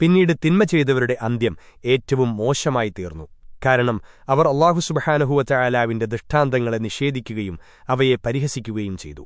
പിന്നീട് തിന്മ ചെയ്തവരുടെ അന്ത്യം ഏറ്റവും മോശമായി തീർന്നു. കാരണം അവർ അള്ളാഹു സുബഹാനുഹുവ ചായാലാവിന്റെ ദൃഷ്ടാന്തങ്ങളെ നിഷേധിക്കുകയും അവയെ പരിഹസിക്കുകയും ചെയ്തു.